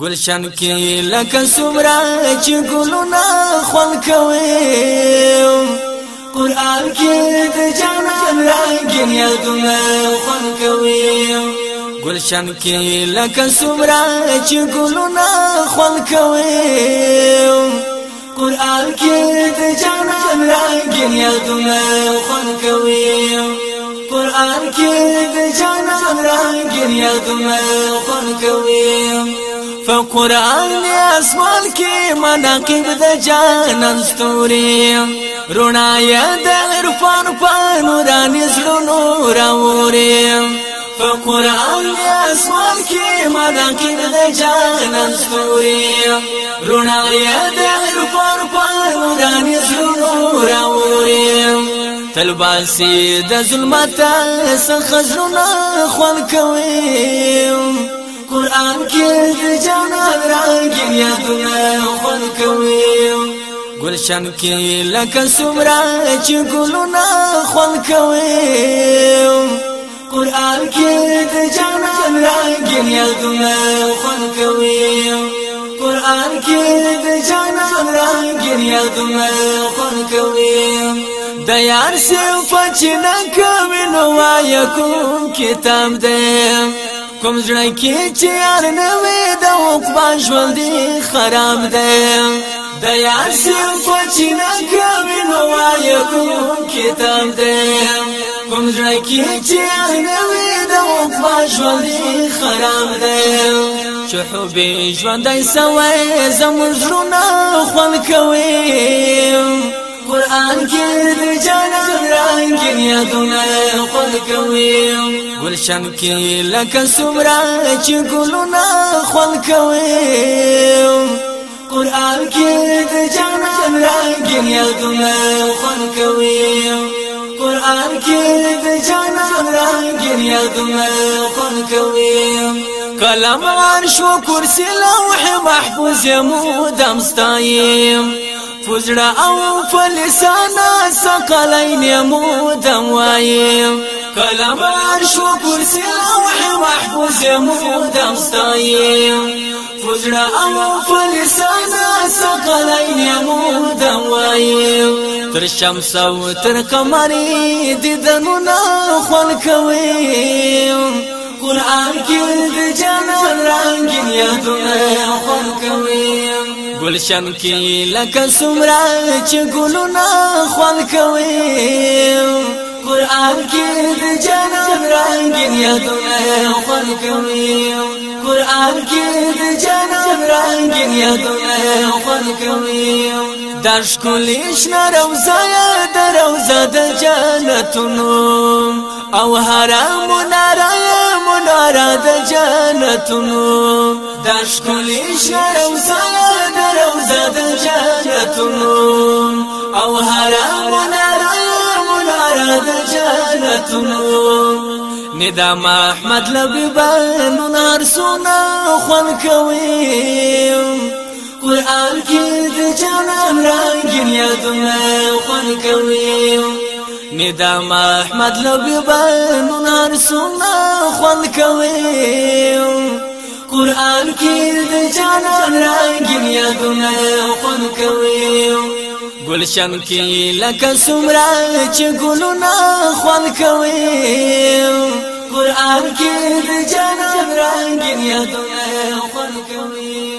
گلشن کې لکه سمرا چې ګلونه خوان کوي قران کې د جانان رنگین یادونه خوان کوي گلشن کې لکه سمرا چې ګلونه خوان کوي قران کې د جانان رنگین یادونه خوان کوي قران کې د جانان رنگین یادونه خوان کوي په قران اسمان کې مناقب د جانان ستوري رونا یا د عرفان په نوراني زړونو راوري په قران اسمان کې مناقب د جانان ستوري رونا یا د عرفان په نوراني زړونو راوري تلباسي د ظلمت څخه زړونه خوان کوي قرآن کې د جانان رنگ یادونه خون کوي گلشن کې لکه سمرا چې ګلونه خون کوي قرآن کې د جانان رنگ یادونه خون کوي قرآن کې د جانان رنگ یادونه خون کوي د یار سیو پچ نه نو وای کوم کتاب دې کوم ځړ کې چې ار نوې د عقبان ژوند دې خراب دې د یاسین په چې نه کوي نو وای کوم کتاب دې کوم ځړ کې چې ار نوې د عقبان ژوند دې خراب دې چحبي ژوندای سوي زموږ رونه خوان کوي قرآن کې د جانان رنگ یادونه خپل کوي گلشن کې لکه سمرا چې ګلونه خپل کوي قرآن کې د جانان رنگ یادونه خپل کوي قرآن کې د جانان رنگ یادونه خپل کوي کلام عرش و کرسی لوح محفوظ مودم ستایم فزرا او فلسانا سقلين يموت دوایم كلام شو کرسی او محفوظ يموت دمستایم فزرا او فلسانا سقلين مو دوایم تر الشمس او تر قمری دیدنونه خل کویم قرآن کې جنان جنت يا دنيا خلقويم گلشن کې لکه سمرا چې ګلونه خوان کوي قران کې د جنان رنگین یادونه خوان کوي قران کې د جنان رنگین یادونه خوان کوي در شکلیش نروزه د روزه د جنتونو او حرامونه دا د جنتونو دا شکلی شرم سایه د روزه د جنتونو او حرامونه را د جنتونو ندا محمد لبی بانو نار سونا خون کوي قرآن کې د جانان رنگین یادونه خون کوي می دا محمد لوبي بانو نار سونا خپل کوي قران کې د جانان رنگین یادونه خپل کوي گلشن کې لکه سمرا چې ګلونه خپل کوي قران کې د جانان رنگین یادونه خپل کوي